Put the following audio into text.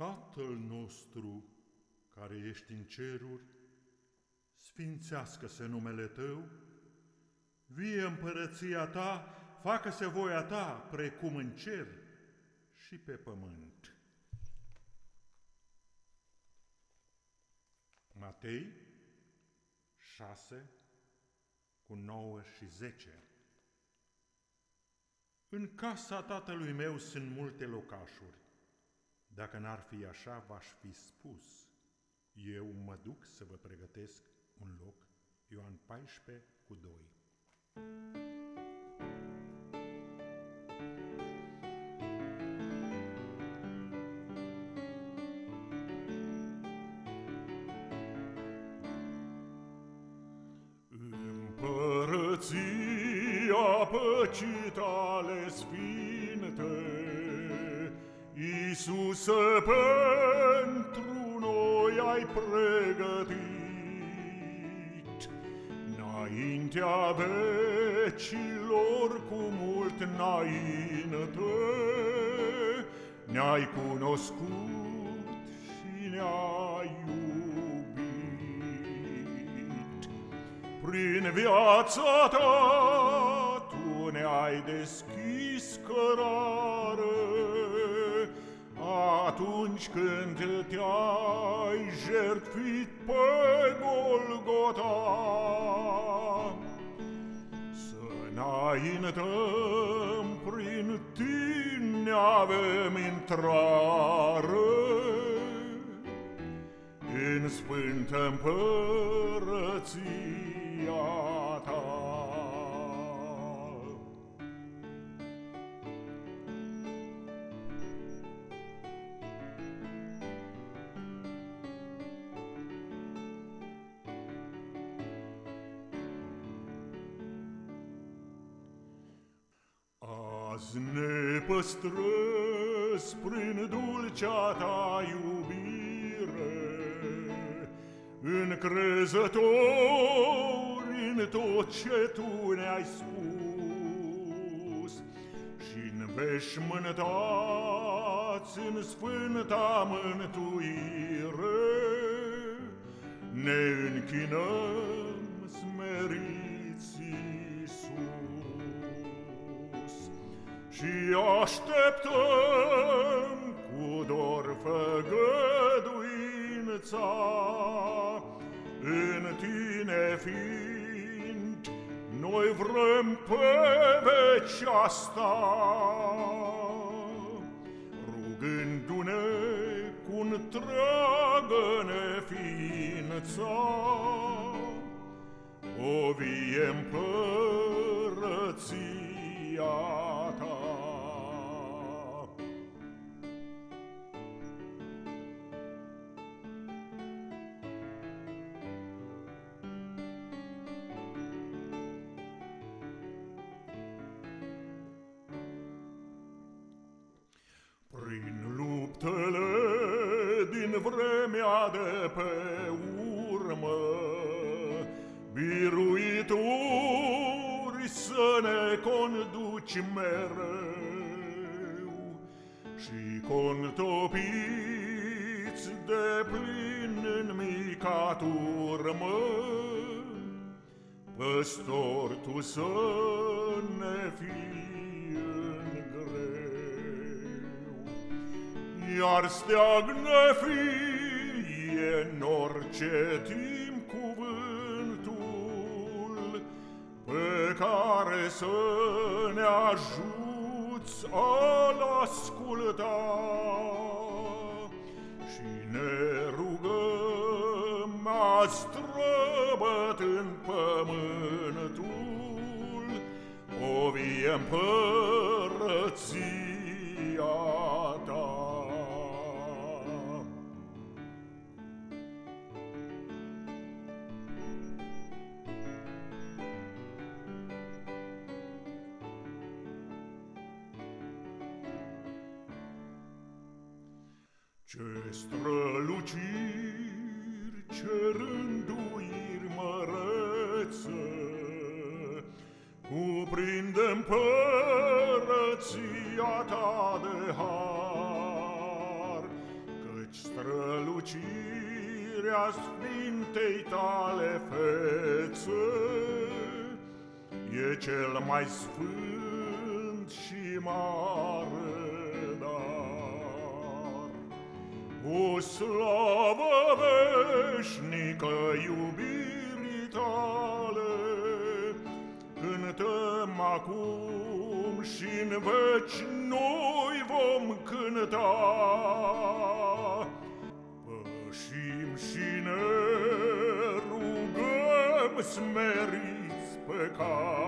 Tatăl nostru care ești în ceruri, sfințească-se numele Tău, vie împărăția Ta, facă-se voia Ta, precum în cer și pe pământ. Matei 6 cu 9 și 10 În casa tatălui meu sunt multe locașuri. Dacă n-ar fi așa, v-aș fi spus. Eu mă duc să vă pregătesc un loc. Ioan 14 cu 2 Împărăția păcit ale sfinte, Iisuse, pentru noi ai pregătit. Înaintea vecilor cu mult înainte, Ne-ai cunoscut și ne-ai iubit. Prin viața ta tu ne-ai deschis cărare, atunci când te-ai jertfit pe Golgota. Să înaintăm prin tine avem intrare în sfântă împărăția ta. Azi ne păstrăzi prin dulcea ta iubire, Încrezători în tot ce tu ne-ai spus. Și-n veșmântați în sfânta mântuire, Ne închinăm Și așteptăm cu dor făgăduința. În tine fiind, noi vrem pe veci asta. Rugându-ne cu întreagă neființa O vie împărăția Prin luptele din vremea de pe urmă, biruituri să ne conduci mereu și contopiți de plin în mica turmă, păstor tu să ne fii iar steag ne fie în orice timp cuvântul pe care să ne ajuți a-l asculta. Și ne rugăm a străbăt în pământul o vie împărăția Ce străluciri, ce rânduiri mărețe, Cuprinde împărăția ta de har, Că Căci strălucirea Sfintei tale fețe E cel mai sfânt și mare O slavă veșnică iubirii tale Cântăm acum și în veci noi vom cânta. Pășim și ne rugăm smeriți pe cale